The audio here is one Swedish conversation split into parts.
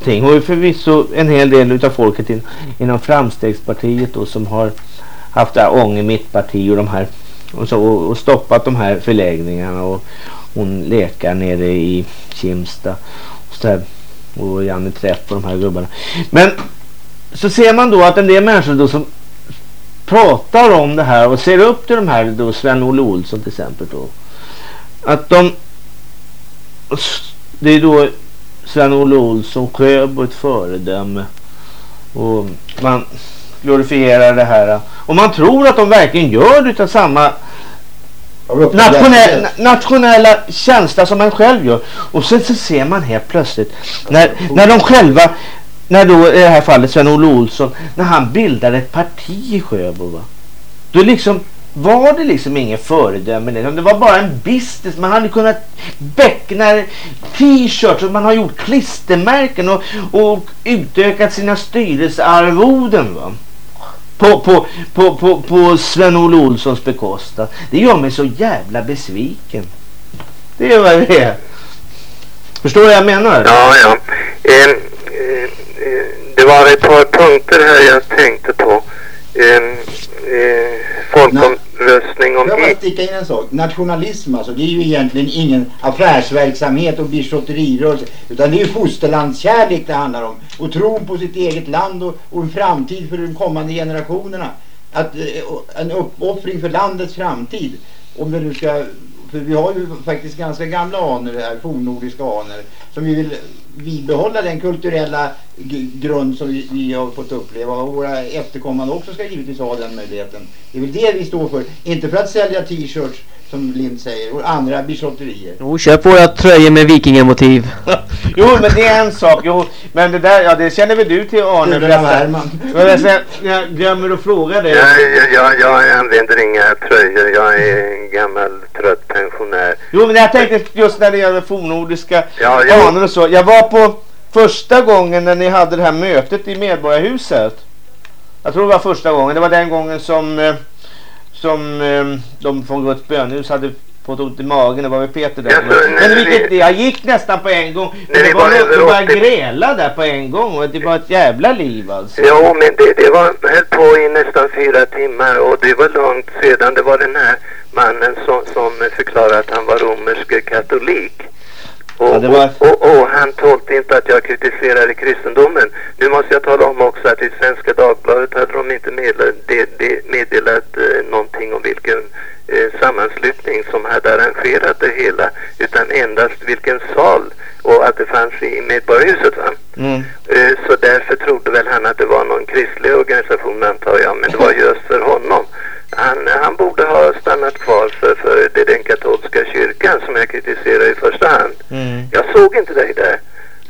någonting. Och förvisso en hel del utav folket in, inom framstegspartiet då som har haft det här Ånge mittparti och de här och, så, och, stoppat de här förläggningarna och hon lekar nere i Kimsta och, så här, och Janne Träff och de här gubbarna. Men så ser man då att en del människor då som pratar om det här och ser upp till de här då Sven-Olle Olsson till exempel då. Att de det är då Sven-Olle Olsson Sjöbo ett föredöme. Och man glorifierar det här. Och man tror att de verkligen gör det av samma nationella, nationella känsla som man själv gör. Och sen så ser man helt plötsligt när, när de själva när då i det här fallet Sven-Olle Olsson när han bildade ett parti i Sjöbo va? Då liksom var det liksom ingen föredöme. Liksom, det var bara en business. Man hade kunnat beckna t-shirts och man har gjort klistermärken och, och utökat sina styrelsearvoden. Va? På, på, på, på, på Sven-Olle Olssons bekostnad. Det gör mig så jävla besviken. Det är vad det är. Förstår du vad jag menar? Ja, ja. Eh, eh, det var ett par punkter här jag tänkte på. Eh, eh, folkomröstning om... Jag bara sticka in en sak. Nationalism alltså, det är ju egentligen ingen affärsverksamhet och bijouterirörelse. Utan det är ju fosterlandskärlek det handlar om. Och tron på sitt eget land och, och en framtid för de kommande generationerna. Att, eh, en uppoffring för landets framtid. Om det nu ska för vi har ju faktiskt ganska gamla anor här, fornnordiska anor. Som vi vill bibehålla den kulturella grund som vi, vi, har fått uppleva. Och våra efterkommande också ska givetvis ha den möjligheten. Det är väl det vi står för. Inte för att sälja t-shirts som Lind säger och andra bischotterier. Jo, köp våra tröjor med vikingamotiv. jo, men det är en sak. Jo, men det där, ja det känner väl du till Arne? Jag, jag glömmer att fråga dig. Jag, jag, jag använder inga tröjor. Jag är en gammal trött pensionär. Jo, men jag tänkte just när det gäller fornnordiska ja, ja. anor och så. Jag var på första gången när ni hade det här mötet i Medborgarhuset. Jag tror det var första gången. Det var den gången som eh, som eh, de från Guds bönhus hade fått ont i magen. Det var väl Peter där. Ja, men vilket, jag gick nästan på en gång. Men det var något att börja gräla där på en gång. Och det var ett jävla liv alltså. Jo, men det, det var höll på i nästan fyra timmar. Och det var långt sedan. Det var den här mannen som, som förklarade att han var romersk katolik. Och, ja, var... och, och, och, han tålde inte att jag kritiserade kristendomen. Nu måste jag tala om också att i Svenska Dagbladet hade de inte meddelat, de, de meddelat eh, någonting om vilken eh, sammanslutning som hade arrangerat det hela. Utan endast vilken sal och att det fanns i Medborgarhuset. Va? Mm. Eh, så därför trodde väl han att det var någon kristlig organisation antar jag. Men det var just för honom. Han, han borde ha stannat kvar för, för det den katolska kyrkan som jag kritiserar i första hand. Mm. Jag såg inte dig där.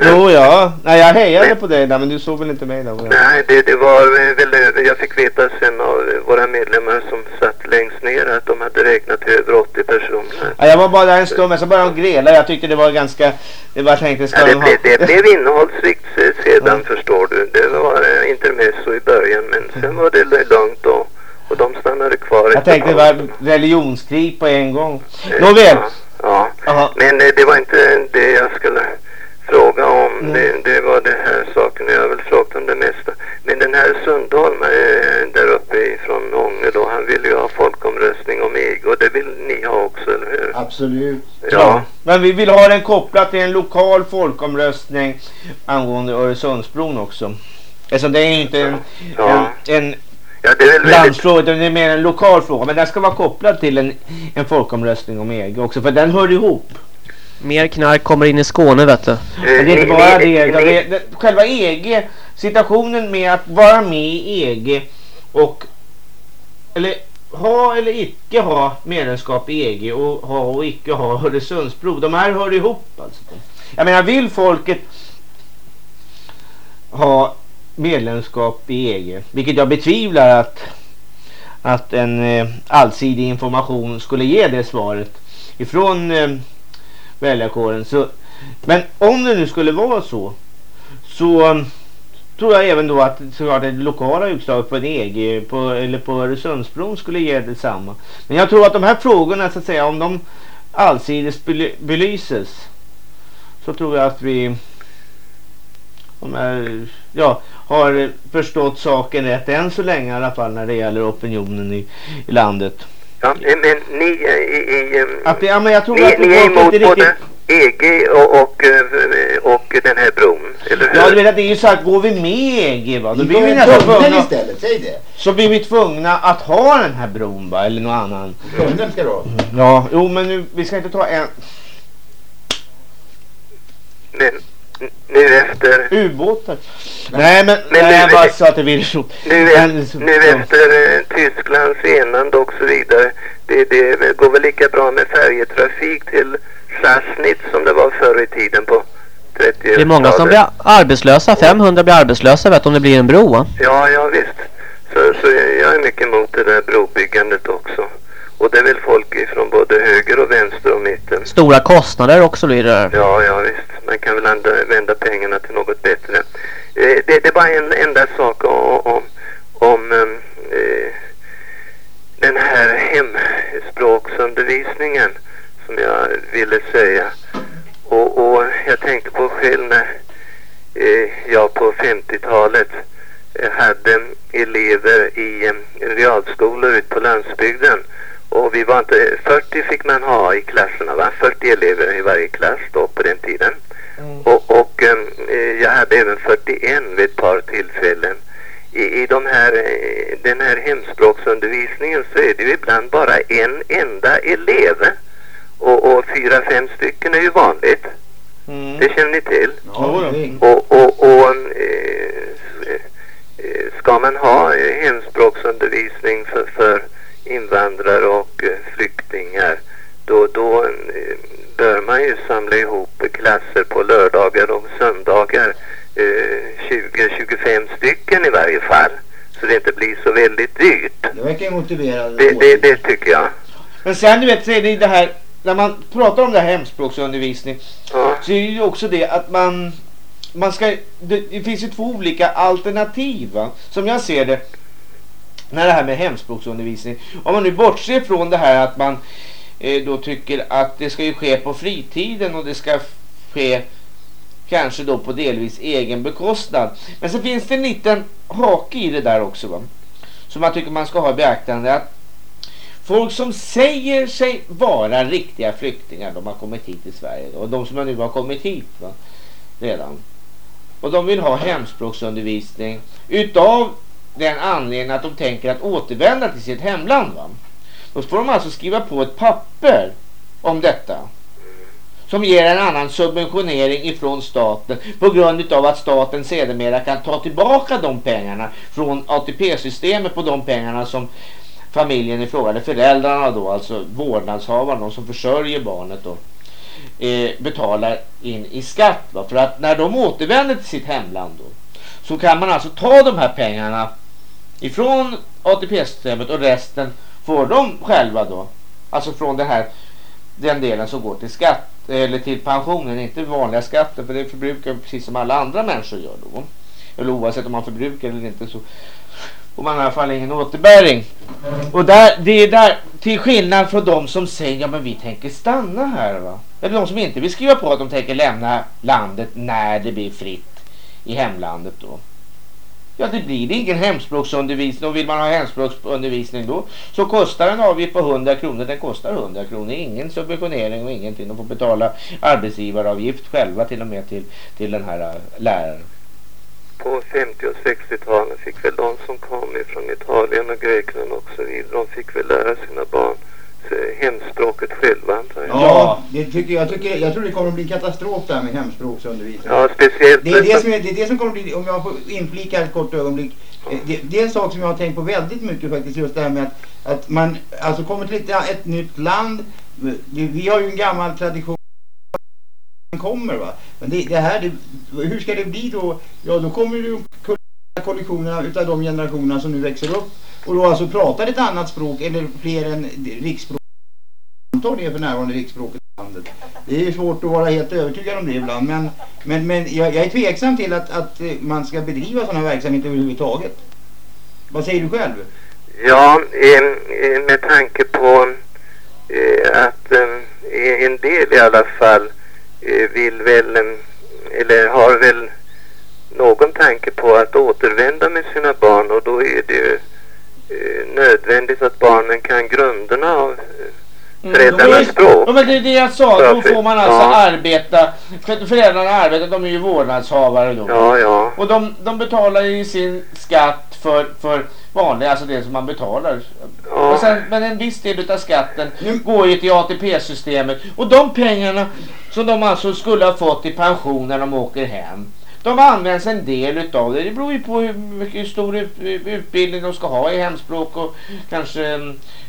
Jo, ja. Nej, jag hejade men, på dig där, men du såg väl inte mig där? Nej, det, det var väl Jag fick veta sen av våra medlemmar som satt längst ner att de hade räknat över 80 personer. Ja, jag var bara där en stund, men så började de grela. Jag tyckte det var ganska... Det var tänkte, ska ja, det, de ha... det, blev innehållsrikt sedan, mm. förstår du. Det var inte med så i början, men sen var det lugnt och... Och de stannade kvar. Jag tänkte det var religionskrig på en gång. Nåväl. Ja, ja. men eh, det var inte det jag skulle fråga om. Mm. Det, det, var det här saken. Jag har väl frågat om det mesta. Men den här Sundholm eh, där uppe ifrån Ånge då. Han vill ju ha folkomröstning om EG. Och det vill ni ha också, eller hur? Absolut. Ja. ja. Men vi vill ha den kopplad till en lokal folkomröstning angående Öresundsbron också. Alltså det är inte en, ja. en, en Ja, det är väl Landsfråga, det är mer en lokal fråga. Men den ska vara kopplad till en, en folkomröstning om EG också. För den hör ihop. Mer knark kommer in i Skåne vet du. Men det är inte bara det. det, det själva EG, situationen med att vara med i EG och eller ha eller icke ha medlemskap i EG och ha och icke ha Öresundsbro. De här hör ihop alltså. Jag menar vill folket ha medlemskap i EG. Vilket jag betvivlar att, att en eh, allsidig information skulle ge det svaret ifrån eh, väljarkåren. Så, men om det nu skulle vara så så eh, tror jag även då att såklart det lokala utslaget på en EG på, eller på Öresundsbron skulle ge detsamma. Men jag tror att de här frågorna så att säga om de allsidigt belyses så tror jag att vi om jag ja, har förstått saken rätt än så länge i alla fall när det gäller opinionen i, i landet. Ja, men ni i... i att, ja, men jag tror ni, att ni är emot riktigt... både EG och, och, och den här bron, eller hur? Ja, du vet, det är ju så att går vi med i EG va, då blir vi nästan tvungna... istället, säg det. Så blir vi tvungna att ha den här bron va, eller någon annan. Tunneln ska du ha. Ja, jo men nu, vi ska inte ta en... Men nu efter... Ubåtar. Nej men, men nej, jag bara sa att det vill så. Nu, men, nu efter eh, Tysklands enande och så vidare. Det, det går väl lika bra med färjetrafik till Sassnitz som det var förr i tiden på 30 Det är många som blir arbetslösa. 500 blir arbetslösa vet om det blir en bro va? Ja, ja visst. Så, så jag är mycket emot det där brobyggandet också. Och det är väl folk ifrån både höger och vänster och mitten. Stora kostnader också blir det. Ja, ja visst. Man kan väl använda pengarna till något bättre. Eh, det, det är bara en enda sak om, om, om eh, den här hemspråksundervisningen som jag ville säga. Och, och jag tänkte på själv när eh, jag på 50-talet eh, hade elever i eh, realskolor ute på landsbygden och vi var inte, 40 fick man ha i klasserna va? 40 elever i varje klass då på den tiden. Mm. Och, och eh, jag hade även 41 vid ett par tillfällen. I, i de här, eh, den här hemspråksundervisningen så är det ju ibland bara en enda elev. Och, och fyra, fem stycken är ju vanligt. Mm. Det känner ni till. Ja, och, och, och eh, eh, ska man ha hemspråksundervisning för, för invandrare och eh, flyktingar då, då eh, bör man ju samla ihop klasser på lördagar och söndagar 20-25 eh, stycken i varje fall så det inte blir så väldigt dyrt. Det verkar motiverat. Det, det, det tycker jag. Men sen du vet så är det det här när man pratar om det här hemspråksundervisning ja. så är det ju också det att man man ska det, det finns ju två olika alternativ va? som jag ser det när det här med hemspråksundervisning. Om man nu bortser från det här att man eh, då tycker att det ska ju ske på fritiden och det ska ske kanske då på delvis egen bekostnad. Men så finns det en liten hake i det där också va. Som jag tycker man ska ha i beaktande att folk som säger sig vara riktiga flyktingar, de har kommit hit till Sverige och de som nu har kommit hit va, redan. Och de vill ha hemspråksundervisning utav den anledningen att de tänker att återvända till sitt hemland. Va? Då får de alltså skriva på ett papper om detta. Som ger en annan subventionering ifrån staten på grund av att staten sedermera kan ta tillbaka de pengarna från ATP-systemet på de pengarna som familjen i fråga, eller föräldrarna då, alltså vårdnadshavarna, de som försörjer barnet då, eh, betalar in i skatt. Va? För att när de återvänder till sitt hemland då, så kan man alltså ta de här pengarna ifrån ATP-systemet och resten får de själva då. Alltså från det här, den delen som går till skatt eller till pensionen, inte vanliga skatten för det förbrukar precis som alla andra människor gör då. Eller oavsett om man förbrukar eller inte så får man i alla fall ingen återbäring. Och där, det är där, till skillnad från de som säger ja men vi tänker stanna här va. Eller de som inte vill skriva på att de tänker lämna landet när det blir fritt i hemlandet då. Ja, det blir ingen hemspråksundervisning och vill man ha hemspråksundervisning då så kostar en avgift på 100 kronor. Den kostar 100 kronor. Ingen subventionering och ingenting. De får betala arbetsgivaravgift själva till och med till, till den här äh, läraren. På 50 och 60-talen fick väl de som kom ifrån Italien och Grekland och så vidare, de fick väl lära sina barn hemspråket själva antar jag. Ja, det tycker jag, tycker, jag tror det kommer att bli katastrof där med hemspråksundervisning. Ja, speciellt. Det är det, som, det är det som kommer att bli, om jag får inflika ett kort ögonblick. Det, det, är en sak som jag har tänkt på väldigt mycket faktiskt, just det här med att, att man alltså kommer till ett, ett nytt land. Vi, vi har ju en gammal tradition kommer va. Men det, det här, det, hur ska det bli då? Ja, då kommer ju kollektionerna utav de generationerna som nu växer upp och då alltså pratar ett annat språk eller fler än riksspråk antar det är för närvarande riksspråket i landet. Det är svårt att vara helt övertygad om det ibland men, men, men jag, jag är tveksam till att, att eh, man ska bedriva sådana verksamheter överhuvudtaget. Vad säger du själv? Ja, eh, med tanke på eh, att eh, en del i alla fall eh, vill väl eh, eller har väl någon tanke på att återvända med sina barn och då är det ju nödvändigt att barnen kan grunderna av föräldrarnas språk. Ja, men det är det jag sa. Då får man alltså ja. arbeta. Föräldrarna arbetar, de är ju vårdnadshavare då. Ja, ja. Och de, de betalar ju sin skatt för, för vanliga, alltså det som man betalar. Ja. Sen, men en viss del av skatten mm. går ju till ATP-systemet. Och de pengarna som de alltså skulle ha fått i pension när de åker hem. De används en del utav det. Det beror ju på hur mycket stor utbildning de ska ha i hemspråk och kanske,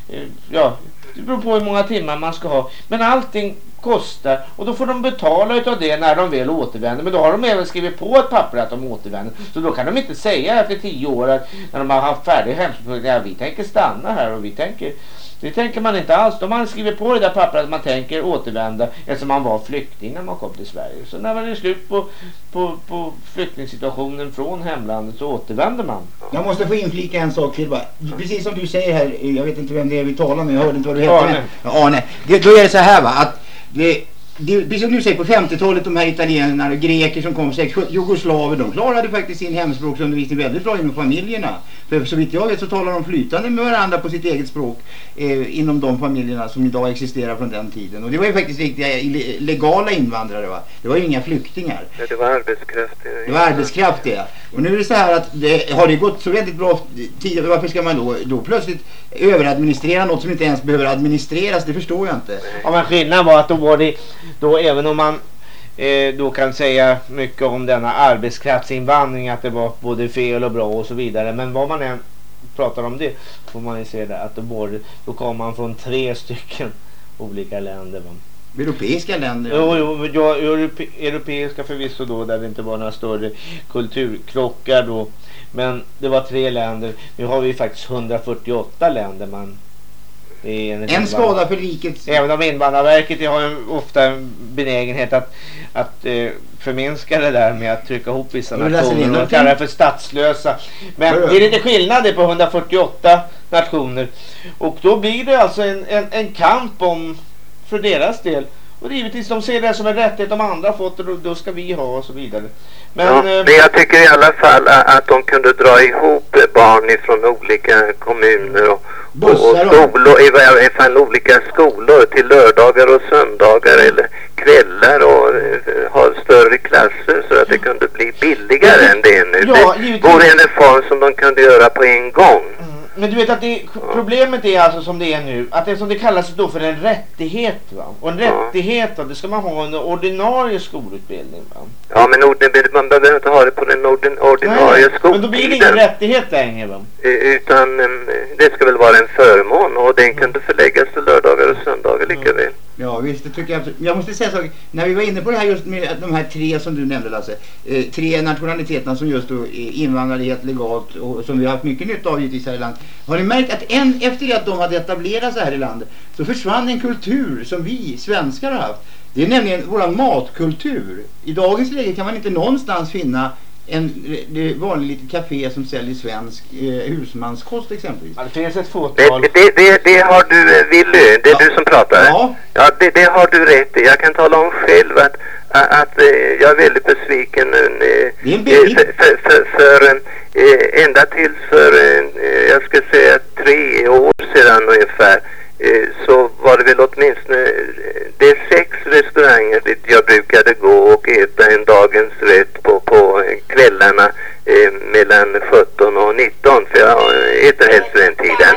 eh, ja, det beror på hur många timmar man ska ha. Men allting kostar och då får de betala utav det när de väl återvänder. Men då har de även skrivit på ett papper att de återvänder. Så då kan de inte säga efter tio år att när de har haft färdig hemspråk, ja, vi tänker stanna här och vi tänker det tänker man inte alls. De har skrivit på det där pappret att man tänker återvända eftersom man var flykting när man kom till Sverige. Så när man är slut på, på, på flyktingsituationen från hemlandet så återvänder man. Jag måste få inflika en sak till bara. Precis som du säger här, jag vet inte vem det är vi talar med, jag hörde inte vad du hette. Arne. Arne. Det, då är det så här va, att det, det, precis som du säger på 50-talet de här italienarna och greker som kom, jugoslaver, de klarade faktiskt sin hemspråksundervisning väldigt bra inom familjerna. För så vitt jag vet så talar de flytande med varandra på sitt eget språk eh, inom de familjerna som idag existerar från den tiden. Och det var ju faktiskt riktiga legala invandrare va. Det var ju inga flyktingar. Ja, det var arbetskraft. Det var arbetskraft det. Och nu är det så här att det, har det gått så väldigt bra tidigare, varför ska man då, då plötsligt överadministrera något som inte ens behöver administreras? Det förstår jag inte. Ja men skillnaden var att då var det, då även om man eh, då kan säga mycket om denna arbetskraftsinvandring att det var både fel och bra och så vidare. Men vad man än pratar om det får man ju se det att då, både, då kommer man från tre stycken olika länder. Va? Europeiska länder? Jo, jo ja, europe, europeiska förvisso då där det inte var några större kulturkrockar då. Men det var tre länder. Nu har vi faktiskt 148 länder man en, en skada för rikets... Även om Invandrarverket har ju ofta en benägenhet att, att eh, förminska det där med att trycka ihop vissa nationer och kalla det för statslösa. Men det är lite skillnad på 148 nationer. Och då blir det alltså en, en, en kamp om för deras del. Och givetvis de ser det som en rättighet de andra har fått och då, då ska vi ha och så vidare. Men, ja, eh, men jag tycker i alla fall att de kunde dra ihop barn ifrån olika kommuner och, Bussar och skolor, i varje fall olika skolor till lördagar och söndagar eller kvällar och uh, ha större klasser så att det kunde bli billigare än det är nu. Ja, det vore en reform som de kunde göra på en gång. Mm. Men du vet att det, problemet är alltså som det är nu att det som det kallas då för en rättighet va? Och en rättighet va? det ska man ha under ordinarie skolutbildning va? Ja men man behöver inte ha det på den ordinarie skoltiden. Men då blir det ingen rättighet längre va? Utan det ska väl vara en förmån och den kunde förläggas till lördagar och söndagar lika mm. väl. Ja visst, det tycker jag. Jag måste säga så. När vi var inne på det här just med de här tre som du nämnde Lasse. Eh, tre nationaliteterna som just då invandrade helt legalt och som vi har haft mycket nytta av givetvis här i landet. Har ni märkt att en, efter det att de hade etablerat sig här i landet så försvann en kultur som vi svenskar har haft. Det är nämligen våran matkultur. I dagens läge kan man inte någonstans finna en vanlig litet café som säljer svensk eh, husmanskost exempelvis. Ja, det finns ett fåtal. Det, det, det, det har du, eh, Willy, det är ja. du som pratar. Ja, ja det, det har du rätt i. Jag kan tala om själv att, att, att eh, jag är väldigt besviken nu. För, för, för, för ända tills för, jag ska säga tre år sedan ungefär Eh, så var det väl åtminstone det är sex restauranger dit jag brukade gå och äta en dagens rätt på, på kvällarna eh, mellan 17 och 19 för jag äter helst den tiden.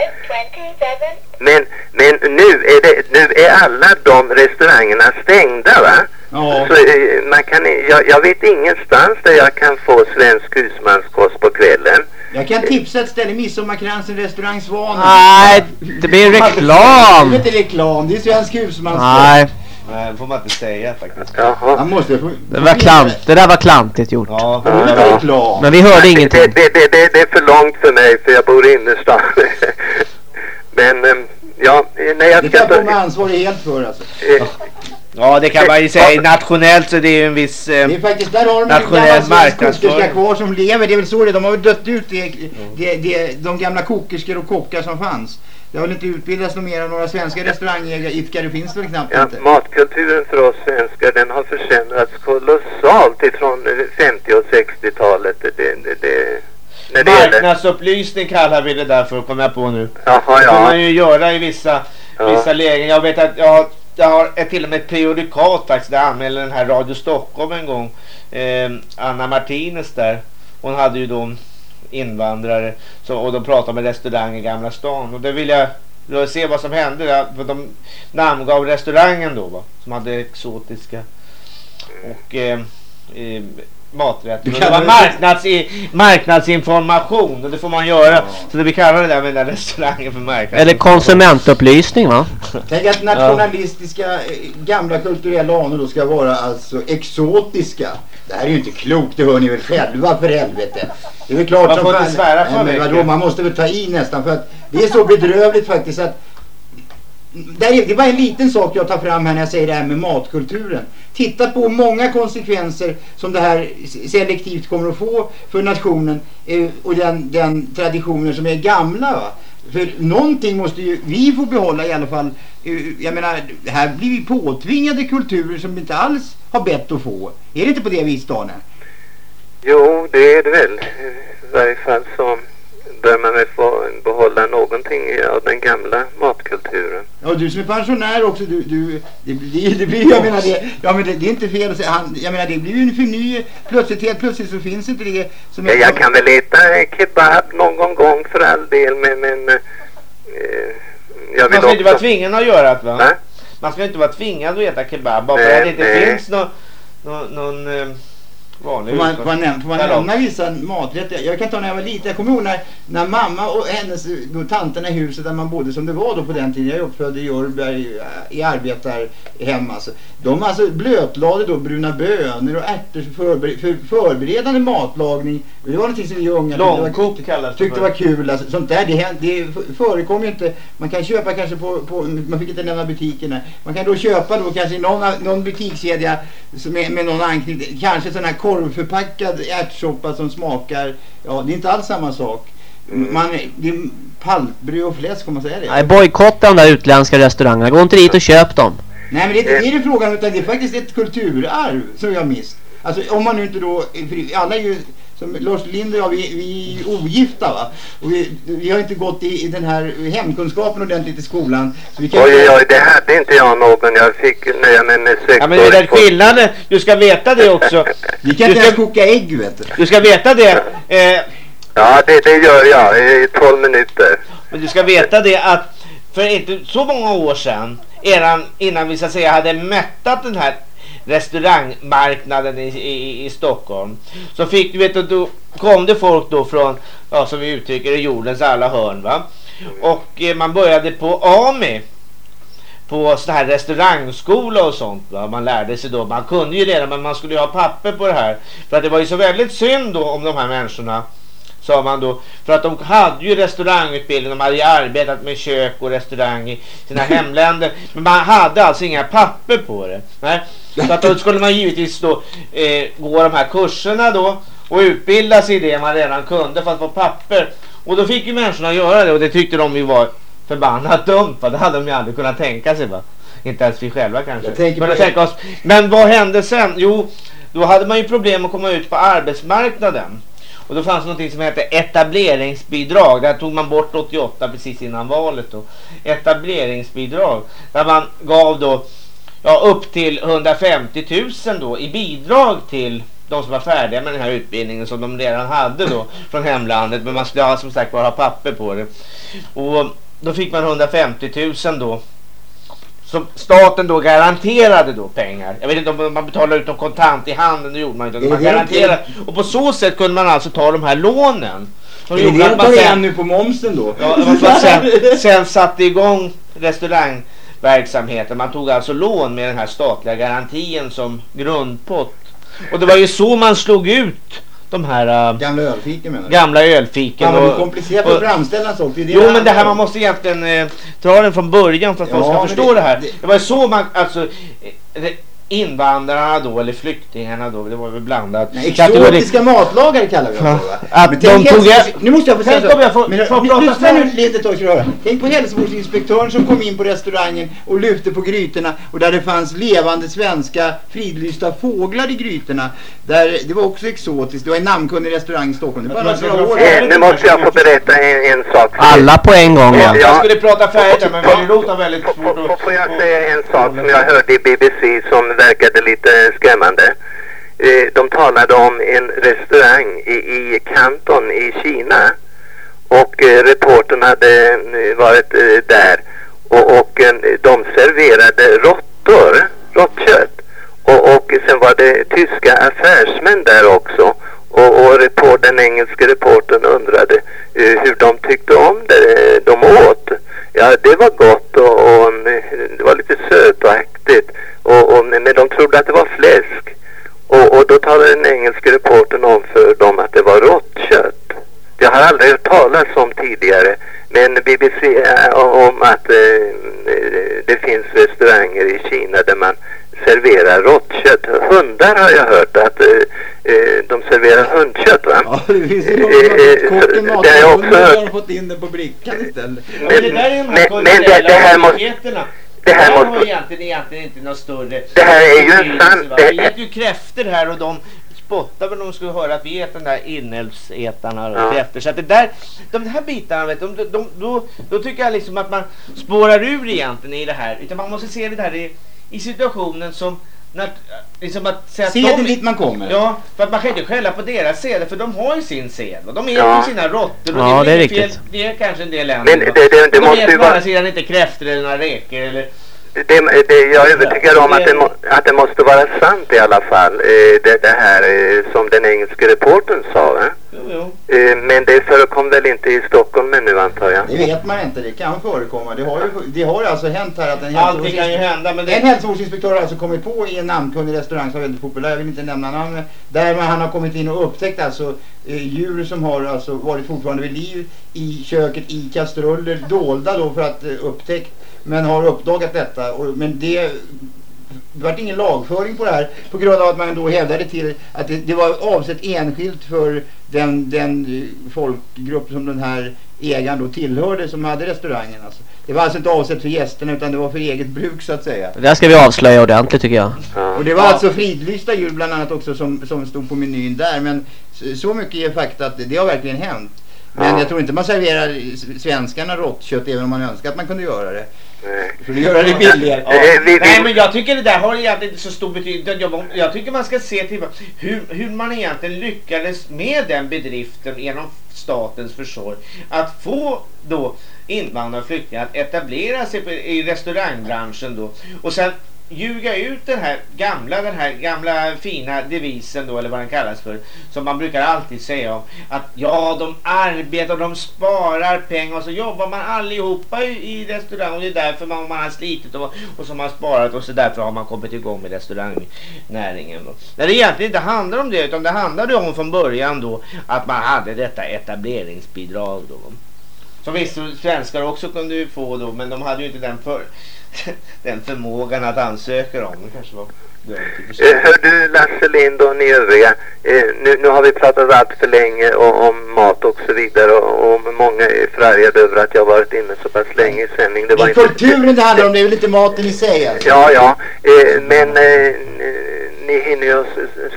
Men, men nu, är det, nu är alla de restaurangerna stängda va? Ja. Så eh, man kan, jag, jag vet ingenstans där jag kan få svensk husmanskost på kvällen. Jag kan tipsa ett ställe, Midsommarkransen restaurang Svanen. Nej, det blir reklam. Det är inte reklam, det är svensk husmanskost. Nej. Nej, det får man inte säga faktiskt. Jaha. måste, det, var klant, det där var klantigt gjort. Ja, det ja. reklam. Men vi hörde ingenting. Det, det, det, det, är för långt för mig för jag bor i innerstan. Men, ehm, ja, nej jag ska... Det tar på mig ansvar helt för alltså. Ja, det kan man ju säga. Nationellt så det är ju en viss eh, Det är faktiskt, där har de nationell marknadsföring. kvar som lever. Det är väl så det De har väl dött ut det, det, det, de gamla kokerskor och kockar som fanns. Det har väl inte utbildats några mer av några svenska restaurangidkare finns det väl knappt Ja, inte. matkulturen för oss svenskar den har försämrats kolossalt ifrån eh, 50 och 60-talet. Det, det, det, när det gäller... Marknadsupplysning kallar vi det där för att komma på nu. Jaha, Det får man ja. ju göra i vissa, Ja. vissa lägen. Jag vet att jag har, jag har ett, till och med ett prejudikat faktiskt. Där jag anmälde den här Radio Stockholm en gång. Eh, Anna Martinez där. Hon hade ju då invandrare. Så, och de pratade med restaurang i Gamla stan. Och det vill jag då se vad som hände. där, För de namngav restaurangen då va. Som hade exotiska. Och eh, eh, maträtter. Du Och Det var marknads, marknadsinformation. Och det får man göra. Så det vi kallar det där med den där restaurangen för marknadsinformation. Eller konsumentupplysning va? Tänk att nationalistiska eh, gamla kulturella anor då ska vara alltså exotiska. Det här är ju inte klokt, det hör ni väl själva för helvete. Det är väl klart Man som får inte svära för Nej, men mycket. vadå, man måste väl ta i nästan för att det är så bedrövligt faktiskt att det är, bara en liten sak jag tar fram här när jag säger det här med matkulturen. Titta på många konsekvenser som det här selektivt kommer att få för nationen eh, och den, den traditionen som är gamla. Va? För någonting måste ju vi få behålla i alla fall. Eh, jag menar, här blir vi påtvingade kulturer som vi inte alls har bett att få. Är det inte på det viset, Arne? Jo, det är det väl. I varje fall som bör man väl få behålla någonting av den gamla matkulturen. Ja, du som är pensionär också, du, du, det, blir, det blir, jag menar det, ja, men det, det är inte fel att säga, han, jag menar det blir ju en förny, plötsligt, helt plötsligt så finns inte det som Ja, jag kan väl äta kebab någon gång för all del, men, men eh, jag Man vill ska inte vara också... tvingad att göra det va? Va? Man ska inte vara tvingad att äta kebab bara för att det inte nej. finns någon, någon, någon eh, vanlig man, man, näm- nämna vissa maträtter? Jag kan ta när jag var liten. Jag kommer ihåg när, när mamma och hennes då, tanterna i huset där man bodde som det var då på den tiden. Jag är uppfödd i Örberg i arbetarhem alltså. De alltså blötlade då bruna bönor och ärtor för, förber, för förberedande matlagning. Det var någonting som vi unga tyckte var- tyckte var kul. Alltså, sånt där, det, det förekom ju inte. Man kan köpa kanske på, på man fick inte nämna butikerna. Man kan då köpa då kanske i någon, någon butikskedja med, med någon anknytning. Kanske sån här korvförpackad ärtsoppa som smakar. Ja, det är inte alls samma sak. Man, det är paltbröd och fläsk om man säger det. Nej, bojkotta de där utländska restaurangerna. Gå inte dit och köp dem. Nej men det är inte det det är frågan utan det är faktiskt ett kulturarv som jag mist. Alltså om man nu inte då, alla är ju som Lars Lind och jag, vi, vi är ogifta va. Och vi, vi har inte gått i, i den här hemkunskapen ordentligt i skolan. Så vi kan Oj, oj, oj, det hade inte jag någon. Jag fick nöja mig med sex Ja men det är den skillnaden. Du ska veta det också. Vi kan Du inte ska- ens koka ägg vet du. Du ska veta det. Eh, Ja, det, det gör jag i 12 minuter. men du ska veta det att för inte så många år sedan eran, innan vi så att säga hade mättat den här restaurangmarknaden i, i, i Stockholm. Så fick du vet du, då kom det folk då från ja, som vi uttrycker det jordens alla hörn va? Och eh, man började på AMI på sån här restaurangskola och sånt va? man lärde sig då. Man kunde ju redan men man skulle ju ha papper på det här. För att det var ju så väldigt synd då om de här människorna sa man då. För att de hade ju restaurangutbildning, de hade ju arbetat med kök och restaurang i sina hemländer. Men man hade alltså inga papper på det. Nej. Så att då skulle man givetvis då eh, gå de här kurserna då och utbilda sig i det man redan kunde för att få papper. Och då fick ju människorna göra det och det tyckte de ju var förbannat dumt. Va? Det hade de ju aldrig kunnat tänka sig va. Inte ens vi själva kanske. På- tänka oss. Men vad hände sen? Jo, då hade man ju problem att komma ut på arbetsmarknaden. Och då fanns det någonting som hette etableringsbidrag. Det tog man bort 88 precis innan valet då. Etableringsbidrag. Där man gav då ja, upp till 150 000 då i bidrag till de som var färdiga med den här utbildningen som de redan hade då från hemlandet. Men man skulle ha, som sagt bara ha papper på det. Och då fick man 150 000 då. Som staten då garanterade då pengar. Jag vet inte om man betalade ut dem kontant i handen. Det gjorde man inte. Är Man garanterade. Och på så sätt kunde man alltså ta de här lånen. Är det gjorde det att de man sen, nu på momsen då? ja, man sen, sen satte igång restaurangverksamheten. Man tog alltså lån med den här statliga garantin som grundpott. Och det var ju så man slog ut de här äh, Gamla ölfiken menar du? gamla ölfiken. Fan vad du och- komplicerat att framställa. Det är det Jo men det här man måste egentligen eh, dra den från början för att Ja, folk ska men förstå det- det, här. det- Det var så man alltså eh, re- invandrarna då eller flyktingarna då, det var väl blandat. Nej, exotiska matlagare kallar vi dem för. Att de tog jag, nu måste jag få säga så. Jag får, men, får prata lyssna nu lite tag ska du höra. Tänk på hälsovårdsinspektören som kom in på restaurangen och lyfte på grytorna och där det fanns levande svenska fridlysta fåglar i grytorna. Där, det var också exotiskt. Det var en namnkunnig restaurang i Stockholm. Det bara några år. Eh, nu måste jag få berätta en, en sak. Alla på en gång ja. Jag skulle prata färdigt men Väldigt har väldigt svårt att... Får jag säga en sak som jag hörde i BBC som verkade lite skrämmande. Eh, de talade om en restaurang i, i Kanton i Kina och eh, reportern hade eh, varit där och, och de serverade råttor, råttkött och, och sen var det tyska affärsmän där också och, och report, den engelska reporten undrade uh, hur de tyckte om det de åt. Ja, det var gott och, och det var lite sött och äktigt. Och, och, men de trodde att det var fläsk. Och, och då talade den engelska reporten om för dem att det var råttkött. Jag talas om tidigare. Men BBC om att äh, det finns restauranger i Kina där man serverar råttkött. Hundar har jag hört att äh, de serverar hundkött va? Ja, det finns ju någon det har också hört. fått in det på brickan istället. Men, men, men, men det, det här måste det här måste... har egentligen, egentligen inte något större... Det här är ju en sann... Vi äter ju kräfter här och de spottar väl om de skulle höra att vi äter den där inälvsätarna och ja. kräftor. Så att det där, de här bitarna, vet, de, de, de, då, då tycker jag liksom att man spårar ur egentligen i det här. Utan man måste se det där i, i situationen som när, liksom att säga Se att de, dit man kommer. Ja, för att man kan inte skälla på deras seder för de har ju sin sed och de äter ja. sina råttor och ja, det är, riktigt. Fel, det är kanske en del länder. Men det, det, det, det måste ju. De äter å andra sidan inte kräftor eller några räkor eller det, det, jag är övertygad om att det, må, att det måste vara sant i alla fall. Eh, det, det här eh, som den engelska reporten sa. Eh? Jo, jo. Eh, men det förekom väl inte i Stockholm nu antar jag? Det vet man inte. Det kan förekomma. Det har ju det har alltså hänt här att en Allting kan ju hända. Men det... En hälsovårdsinspektör har alltså kommit på i en namnkunnig restaurang som är väldigt populär. Jag vill inte nämna namnet. Där han har kommit in och upptäckt alltså djur som har alltså varit fortfarande vid liv i köket i kastruller dolda då för att upptäckt men har uppdagat detta. Och, men det det var ingen lagföring på det här på grund av att man då hävdade till att det, det var avsett enskilt för den, den folkgrupp som den här ägaren då tillhörde som hade restaurangen. Alltså. Det var alltså inte avsett för gästerna utan det var för eget bruk så att säga. Det där ska vi avslöja ordentligt tycker jag. Och det var alltså fridlysta djur bland annat också som, som stod på menyn där. Men så mycket är fakta att det har verkligen hänt. Men ja. jag tror inte man serverar svenskarna råttkött även om man önskar att man kunde göra det. För att göra det billigare. Ja. Nej men jag tycker det där har egentligen inte så stor betydelse. Jag, jag tycker man ska se till hur, hur man egentligen lyckades med den bedriften genom statens försorg. Att få då invandrare och flyktingar att etablera sig i restaurangbranschen då. Och sen ljuga ut den här gamla, den här gamla fina devisen då, eller vad den kallas för, som man brukar alltid säga om, att ja, de arbetar, de sparar pengar och så jobbar man allihopa i, i restaurang och det är därför man, man har slitit och, och så har man sparat och så därför har man kommit igång med restaurangnäringen. Då. När det egentligen inte handlar om det, utan det handlade om från början då att man hade detta etableringsbidrag då. Som visst svenskar också kunde få då, men de hade ju inte den för den förmågan att ansöka om. Det kanske var Eh, hör du Lasse Lind och ni övriga, eh, nu, nu har vi pratat allt för länge och, om mat och så vidare och, och många är förargade över att jag varit inne så pass länge i sändning. Det var inte kulturen det handlar om, det är väl inte maten i sig alltså. Ja, ja, eh, men ni hinner ju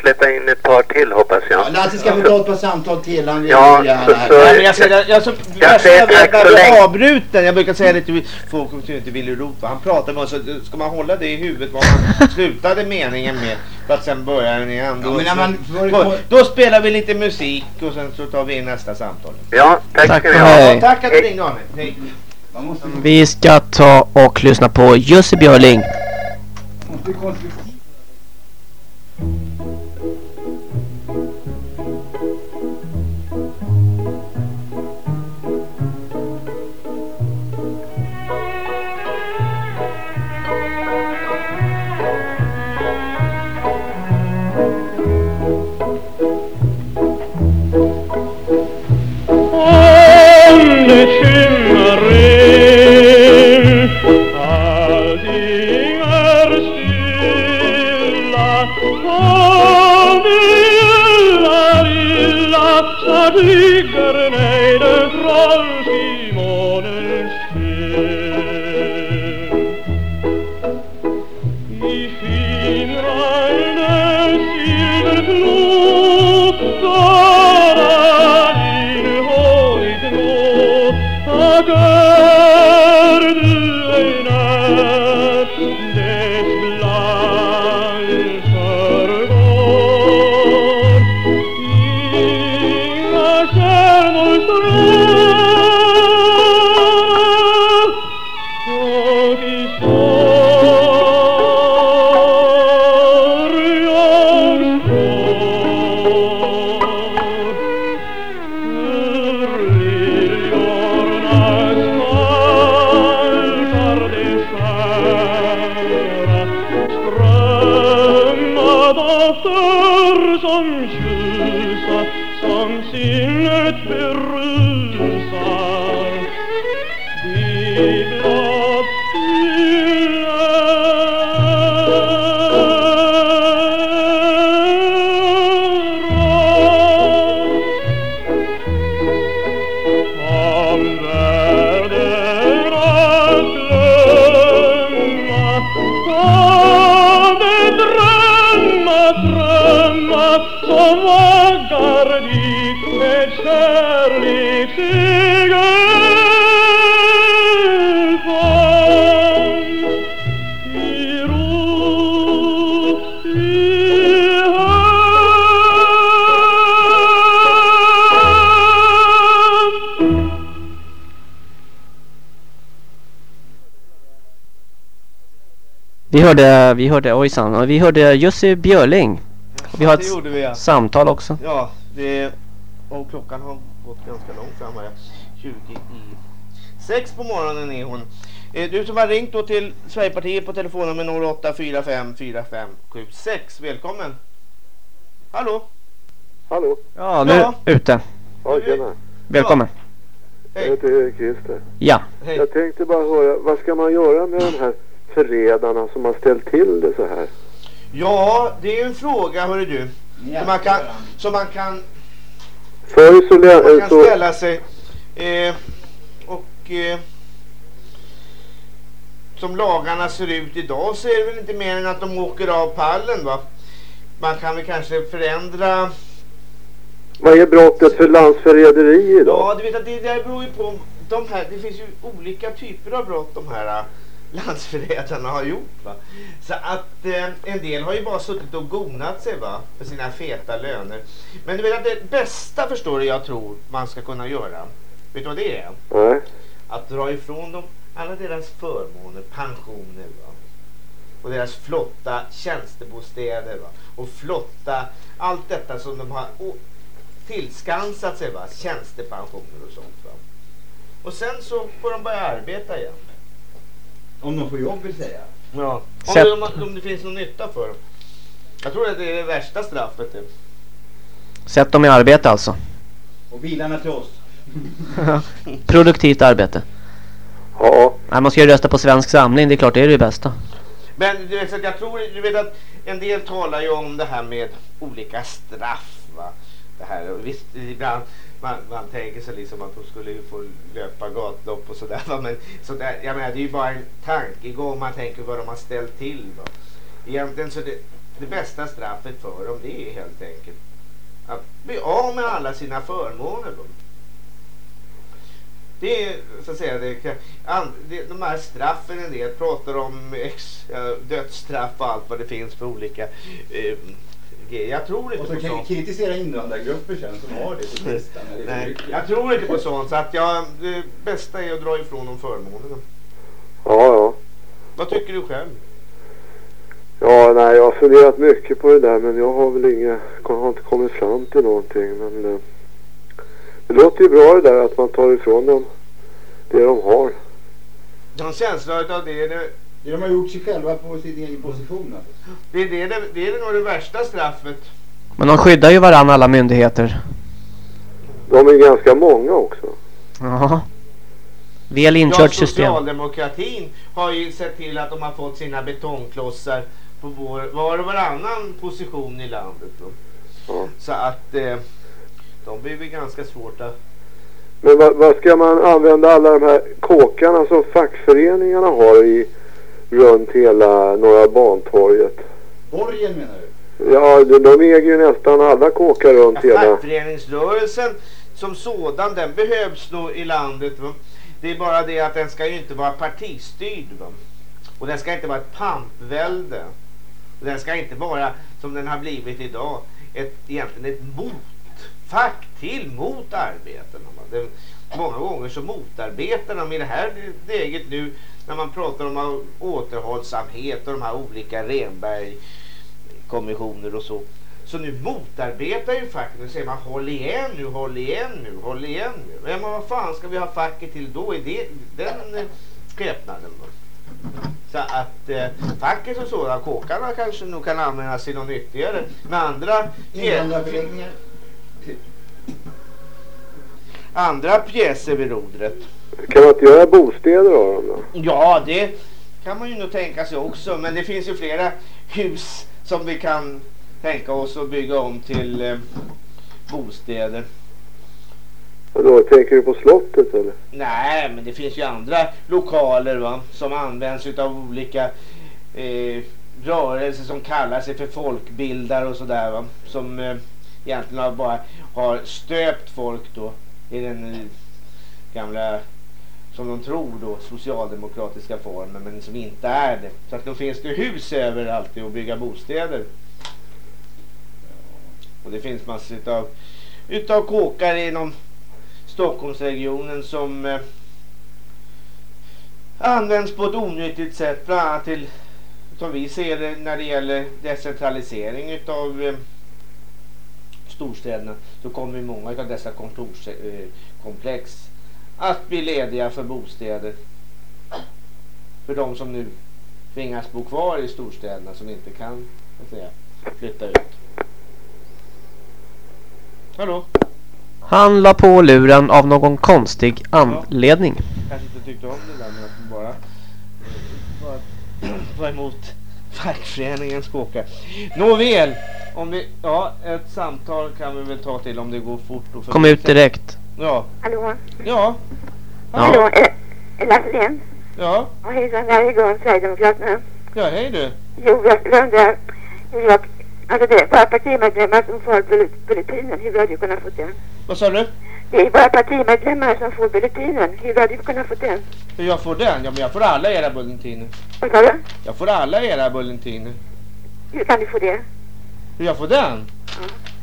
släppa in ett par till hoppas jag. Ja, Lasse ska få ta ett par samtal till. Han ja, så, så, ja, men jag säger, jag, så, jag säger tack så länge. Avbruten, jag brukar säga det till folk som inte vill Europa. Han pratar med oss, ska man hålla det i huvudet vad han slutade meningen med för att sen börja den igen. Då, ja, man, då, då, spelar vi lite musik och sen så tar vi in nästa samtal. Ja, tack, tack ska ni ha. Ja, tack att du ringde Hej. Vi ska ta och lyssna på Jussi Björling. Thank you. Hörde, vi hörde, ojsan, vi hörde Jussi Björling. Vi har ett gjorde vi ja. samtal också. Ja, det, och klockan har gått ganska långt fram här. 20 i 6 på morgonen är hon. Eh, Du som har ringt då till Sverigepartiet på telefonnummer 0845 4576. Välkommen. Hallå? Hallå? Ja, nu Ja. ute. Ja, tjena. Välkommen. Jag Hej. heter Christer. Ja. Hej. Jag tänkte bara höra, vad ska man göra med de här förrädarna som har ställt till det så här? Ja, det är en fråga hörru du. Som man kan, som man kan, Förr så, man kan så ställa sig. Eh, och eh, som lagarna ser ut idag så är det väl inte mer än att de åker av pallen va. Man kan väl kanske förändra vad är brottet för landsförräderi idag? Ja, du vet att det där beror ju på de här, det finns ju olika typer av brott de här landsförrädarna har gjort va. Så att eh, en del har ju bara suttit och gonat sig va, för sina feta löner. Men du vet att det bästa förstår du jag tror man ska kunna göra, vet du vad det är? Nej. Att dra ifrån dem alla deras förmåner, pensioner va. Och deras flotta tjänstebostäder va. Och flotta, allt detta som de har tillskansat sig va. Tjänstepensioner och sånt va. Och sen så får de börja arbeta igen. Om de får jobb vill säga. Ja. Om, Sätt- det, om, om det finns någon nytta för dem. Jag tror att det är det värsta straffet. Det. Sätt dem i arbete alltså. Och bilarna till oss. Produktivt arbete. Ja. Nej, man ska ju rösta på Svensk Samling, det är klart det är det bästa. Men du vet, att jag tror, du vet att en del talar ju om det här med olika straff. Va? Det här, och visst, ibland man, man tänker sig liksom att hon skulle ju få löpa gatlopp och sådär. Va? Men så där, jag menar, det är ju bara en tankegång man tänker vad de har ställt till. Va? Egentligen så det, det bästa straffet för dem det är helt enkelt att bli av med alla sina förmåner. Va? Det är så att säga, det, and, det, de här straffen en del pratar om ex, dödsstraff och allt vad det finns för olika eh, jag tror Och inte så på kan sånt. kritisera invandrargrupper sen som har det på listan. Nej, mycket. jag tror inte på sånt. Så att jag, det bästa är att dra ifrån dem förmånerna. Ja, ja. Vad tycker du själv? Ja, nej, jag har funderat mycket på det där men jag har väl inga, har inte kommit fram till någonting. Men eh, det låter ju bra det där att man tar ifrån dem det de har. En känsla av det. Det, Det de har gjort sig själva på sin egen position. Alltså. det, det, det, det är nog det värsta straffet. Men de skyddar ju varann alla myndigheter. De är ganska många också. Ja. Väl Ja, inkört system. socialdemokratin har ju sett till att de har fått sina betongklossar på vår, var och varannan position i landet. Då. Ja. Så att eh, de blir väl ganska svårt att... Men vad, vad ska man använda alla de här kåkarna som fackföreningarna har i runt hela Norra Bantorget? Borgen menar du? Ja, de, de äger ju nästan alla kåkar runt Ja, hela... fackföreningsrörelsen som sådan den behövs nog i landet. Va? Det är bara det att den ska ju inte vara partistyrd. Va? Och den ska inte vara ett pampvälde. Och den ska inte vara som den har blivit idag. Ett, egentligen ett motfack till mot arbetarna. Va? Det, många gånger så motarbetar de i det här läget nu när man pratar om återhållsamhet och de här olika Renberg-kommissioner och så. Så nu motarbetar ju facket och säger man håll igen nu, håll igen nu, håll igen nu. Men vad fan ska vi ha facket till då i det, den eh, skepnaden då? Så att eh, facket och sådana, kåkarna kanske nog kan användas till något nyttigare. Med andra, Invandrarföreningar andra pjäser vid rodret. Kan man inte göra bostäder av dem då? Ja, det kan man ju nog tänka sig också. Men det finns ju flera hus som vi kan tänka oss att bygga om till eh, bostäder. Och då tänker du på slottet eller? Nej, men det finns ju andra lokaler va, som används av olika eh, rörelser som kallar sig för folkbildare och sådär va. Som eh, egentligen bara har stöpt folk då i den eh, gamla som de tror då socialdemokratiska formen men som inte är det. Så att då finns det hus överallt och bygga bostäder. Och det finns massor utav, utav kåkar inom Stockholmsregionen som eh, används på ett onyttigt sätt bland annat till som vi ser det när det gäller decentralisering utav eh, storstäderna så kommer många av dessa kontorskomplex att bli lediga för bostäder för de som nu tvingas bo kvar i storstäderna som inte kan säga, flytta ut. Hallå? Han la på luren av någon konstig anledning. Kanske inte tyckte om det där med att bara, bara vara emot fackföreningens kåkar. Nåväl, om vi, ja ett samtal kan vi väl ta till om det går fort. Och Kom ut direkt. Ja, Hallå? ja, Ja. Hallå? Är är Lasse ja, Ja, hejsan, det här är Gun, Sverigedemokraterna. ja hej du. Jo, jag undrar hur jag... Alltså det är bara partimedlemmar som får bull- bulletinen. Hur har du kunnat få den? Vad sa du? Det är bara partimedlemmar som får bulletinen. Hur har du kunnat få den? Hur jag får den? Ja men jag får alla era bulletiner. Vad sa du? Jag får alla era bulletiner. Hur kan du få det? Hur jag får den?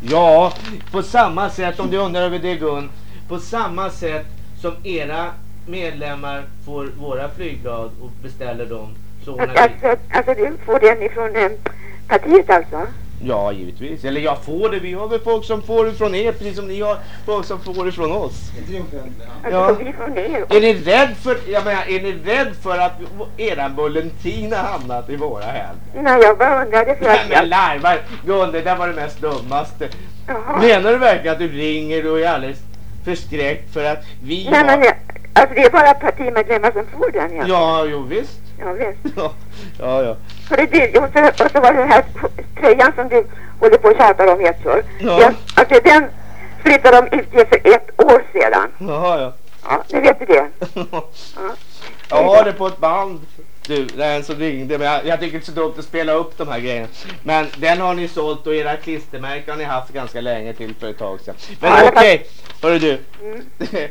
Ja, på samma sätt om du undrar över det Gun. På samma sätt som era medlemmar får våra flygblad och beställer dem. Så ordnar vi. Alltså, alltså du får den ifrån eh, partiet alltså? Ja, givetvis. Eller jag får det. Vi har väl folk som får det från er precis som ni har folk som får det från oss. Ja. Är ni rädd för, jag menar, är ni rädd för att era bulletin har hamnat i våra händer? Nej, jag bara undrade för Nej att men jag... larvar, Gun, det där var det mest dummaste. Jaha. Menar du verkligen att du ringer och är alldeles förskräckt för att vi Nej, men har... jag, alltså det är bara partimedlemmar som får den ja. Ja, jo visst. Ja, visst. Ja, ja. ja. För det, det, och, så, och så var det den här tröjan som du håller på och tjatar om ett år. Ja. Alltså den flyttade de ut för ett år sedan. Jaha, ja. Ja, nu vet du det. Jag har det på ett band. Du, det är en som ringde men jag, jag tycker det är så dumt att spela upp de här grejerna. Men den har ni sålt och era klistermärken har ni haft ganska länge till för ett tag sedan. Men okej, hörru du. Mm.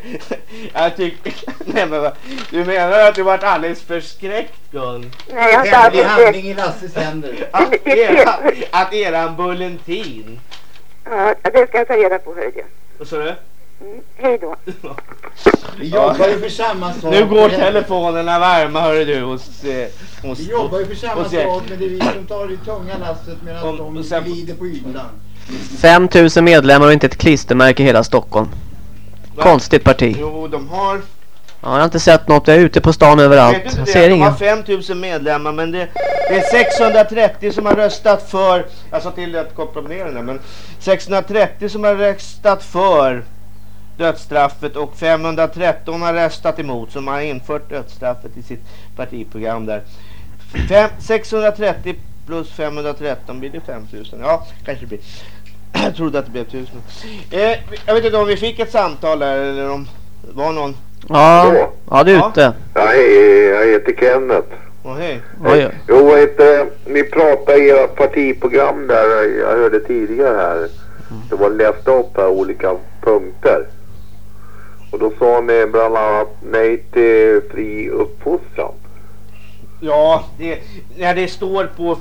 jag tycker, nej men du menar att du varit alldeles förskräckt Gun? Nej, jag har inte alls handling i Lasses händer. Att, era, eran bulletin. Ja, det ska jag ta reda på, du. Vad sa du? Hej då. Vi jobbar ju för samma sak. Nu går telefonerna varma hörru du hos, eh, hos, Vi jobbar ju för samma hos sak men det är vi som tar det tunga lasset medan Om- de sen- glider på ytan. 5000 medlemmar och inte ett klistermärke i hela Stockholm. Va? Konstigt parti. Jo, de har Ja, jag har inte sett något. Jag är ute på stan överallt. Jag det? ser De har ingen. 5000 medlemmar men det, det är 630 som har röstat för, jag sa till att koppla ner den där, men 630 som har röstat för dödsstraffet och 513 har röstat emot som har infört dödsstraffet i sitt partiprogram där. Fem, 630 plus 513 blir det 5000. Ja, kanske det blir. Jag trodde att det blev 1000. Eh, jag vet inte om vi fick ett samtal där eller om det var någon. Ja, ja du är Ja. ute. Ja, hej, jag heter Kenneth. Åh hej. Oj, Jo, heter, ni pratade i ert partiprogram där, jag hörde tidigare här. Det var läst upp här olika punkter. Och då sa ni bland annat nej till fri uppfostran. Ja, det, när det står på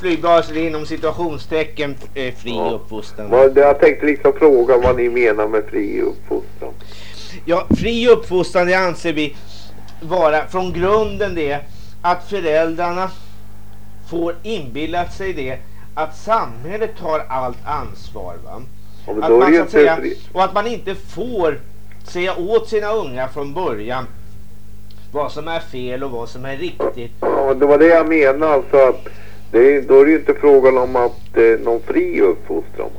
det inom situationstecken eh, fri Ja. uppfostran. Jag tänkte liksom fråga vad ni menar med fri uppfostran. Ja, fri uppfostran det anser vi vara från grunden det att föräldrarna får inbillat sig det att samhället tar allt ansvar va. Ja, Att man, så att säga, och att man inte får säga åt sina unga från början vad som är fel och vad som är riktigt. Ja, det var det jag menade alltså att det, är- då är det ju inte frågan om att eh, någon fri uppfostran.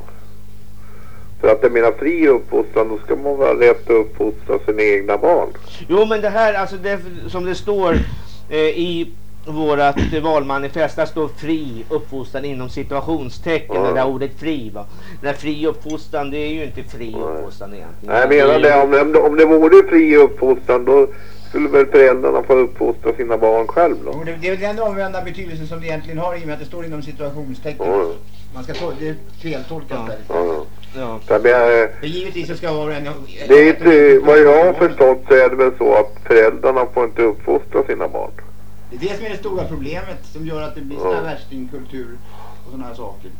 För att jag menar fri uppfostran, då ska man vara rätt att uppfostra sina egna barn. Jo men det här, alltså det, som det står eh, i vårat eh, valmanifest, där står fri uppfostran inom situationstecken, Ja. det där ordet fri va. Den fri uppfostran, det är ju inte fri uppfostran egentligen. Nej, jag menar ju- det, om, om, det- om det vore fri uppfostran då skulle väl föräldrarna få uppfostra sina barn själv då? Jo, det, det är väl den omvända betydelsen som det egentligen har i och med att det står inom situationstecken. Ja. Man ska to- det är feltolkat där. Ja, ja. Ja. Menar, För givetvis så ska var och en... det är inte, vad jag har förstått så är det väl så att föräldrarna får inte uppfostra sina barn. Det är det som är det stora problemet som gör att det blir sån här värstingkultur och såna här saker.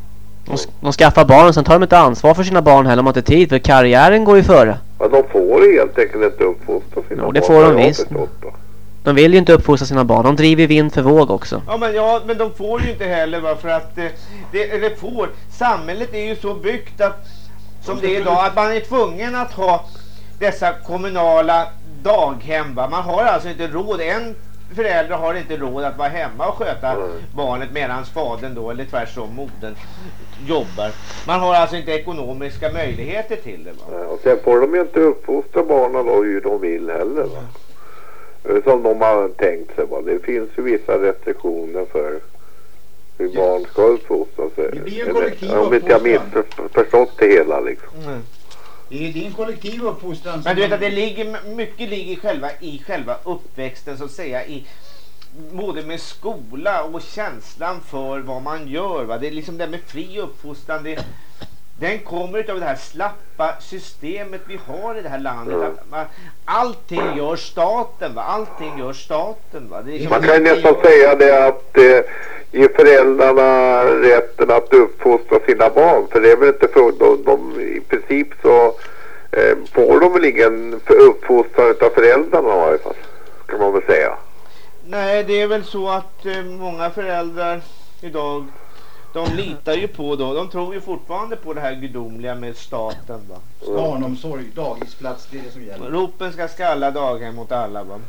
De, de skaffar barn och sen tar de inte ansvar för sina barn heller. De har inte tid för karriären går ju före. Ja, de får helt enkelt inte uppfostra sina Jo, barn. det får de visst. De vill ju inte uppfostra sina barn. De driver vind för våg också. Ja men, ja men de får ju inte heller va för att eh, det, eller får, samhället är ju så byggt att som det är idag att man är tvungen att ha dessa kommunala daghem va. Man har alltså inte råd, en förälder har inte råd att vara hemma och sköta barnet medan fadern då eller tvärsom modern jobbar. Man har alltså inte ekonomiska möjligheter till det va. Och sen får de ju inte uppfostra barnen då hur de vill heller va. Eh, Som de har tänkt sig va. Det finns ju vissa restriktioner för hur barn ska uppfostras. Det blir en kollektiv Om inte jag missförstått det hela liksom. Mm. Det är, en kollektiv uppfostran. Men du vet att det ligger, mycket ligger i själva, i själva uppväxten så att säga i både med skola och känslan för vad man gör. Va? Det är liksom det med fri uppfostran. Det, den kommer utav det här slappa systemet vi har i det här landet. Att man, allting gör staten. Va? Allting gör staten. Va? Liksom, Man kan nästan säga det att eh, ge föräldrarna rätten att uppfostra sina barn. För det är väl inte för de, de i princip så eh, får de väl ingen uppfostran av föräldrarna i varje fall. Kan man väl säga. Nej, det är väl så att eh, många föräldrar idag de litar ju på då, de tror ju fortfarande på det här gudomliga med staten va. Barnomsorg, dagisplats, det är det som gäller. Ropen ska skalla daghem mot alla va.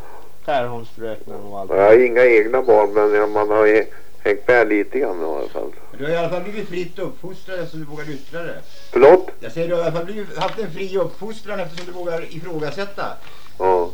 Skärholmsfröknar och allt. Jag har inga egna barn men man har ju hängt med lite grann i alla fall. Du har i alla fall blivit fritt uppfostrad så du vågar yttra det. Förlåt? Jag säger du har i alla fall blivit, haft en fri uppfostran eftersom du vågar ifrågasätta. Ja.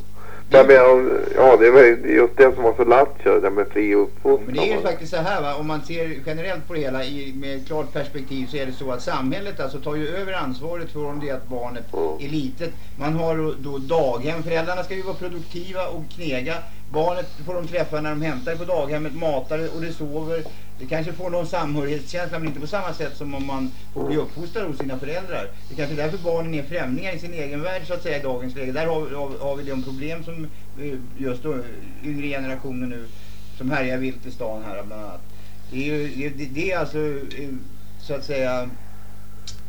Men, men, ja, det var ju just det som var så lattjo, det med fri uppfostran. Men det är ju faktiskt så här va, om man ser generellt på det hela i, med ett klart perspektiv så är det så att samhället alltså tar ju över ansvaret från det att barnet är litet. Man har då daghem, föräldrarna ska ju vara produktiva och knega. Barnet får de träffa när de hämtar det på daghemmet, matar det och det sover. Det kanske får någon samhörighetskänsla men inte på samma sätt som om man får bli uppfostrad hos sina föräldrar. Det kanske är därför barnen är främlingar i sin egen värld så att säga i dagens läge. Där har, har, har vi de problem som eh, just då, yngre generationer nu som härjar vilt i stan här bland annat. Det är, ju, det, det är alltså eh, så att säga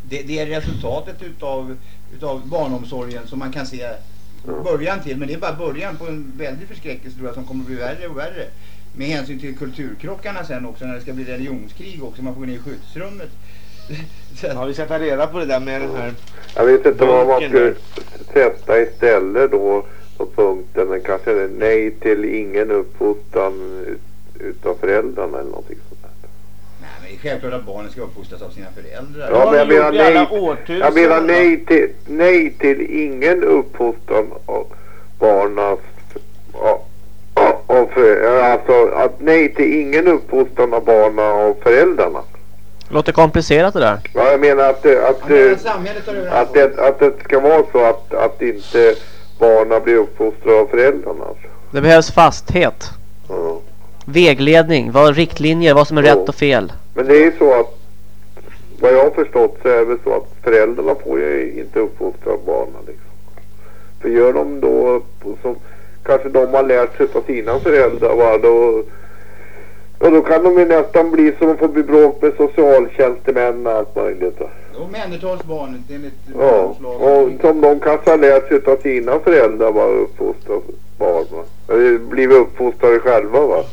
det, det är resultatet utav, utav barnomsorgen som man kan se början till. Men det är bara början på en väldig förskräckelse tror jag som kommer att bli värre och värre. Med hänsyn till kulturkrockarna sen också när det ska bli religionskrig också. Man får gå ner i skyddsrummet. Så att- Ja, vi ska ta reda på det där med den här. Jag vet inte vad man skulle sätta istället då på punkten. Men kanske nej till ingen uppfostran ut- utav föräldrarna eller någonting sånt där. Nej men det är självklart att barnen ska uppfostras av sina föräldrar. Ja, men jag menar nej, jag menar nej till, nej till ingen uppfostran av barnas av, av, för- alltså att nej till ingen uppfostran av barnen av föräldrarna. Låter komplicerat det där. Ja, jag menar att, det- att, att över att, ansvaret. det, att det ska vara så att, att inte barnen blir uppfostrade av föräldrarna. Alltså. Det behövs fasthet. Ja. Vägledning, vad riktlinjer, vad som är rätt och fel. Men det är ju så att vad jag har förstått så är det så att föräldrarna får ju inte uppfostra barnen liksom. För gör de då som kanske de har lärt sig av sina föräldrar va, då, och då kan de ju nästan bli som att få bli bråk med socialtjänstemän och allt möjligt. Va. Omhändertalsbarnet enligt Ja, och som de kanske har lärt sig av sina föräldrar va, uppfostra barn va. Eller blivit uppfostrade själva va.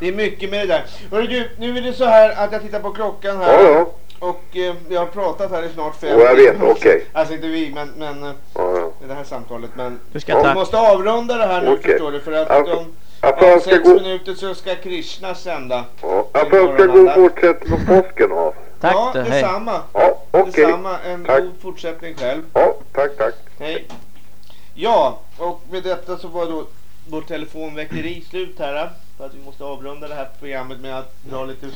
Det är mycket med det där. Hörru du, nu är det så här att jag tittar på klockan här. Ja, ja. Och eh, vi har pratat här i snart fem Jo, jag vet, okej. Alltså inte vi, men, men eh, ja, ja. det här samtalet. Men Du ska vi ta... måste avrunda det här nu Okej. förstår du. För att Jag får Om önska sex god... minuter så ska Krishna sända. Ja, jag får önska god fortsättning på påsken av. Tack ja, då, hej. detsamma. Ja, okej. Detsamma. En Tack. god fortsättning själv. Ja, tack, tack. Hej. Ja, och med detta så var då vår telefonväckeri slut här. För att vi måste avrunda det här programmet med att dra lite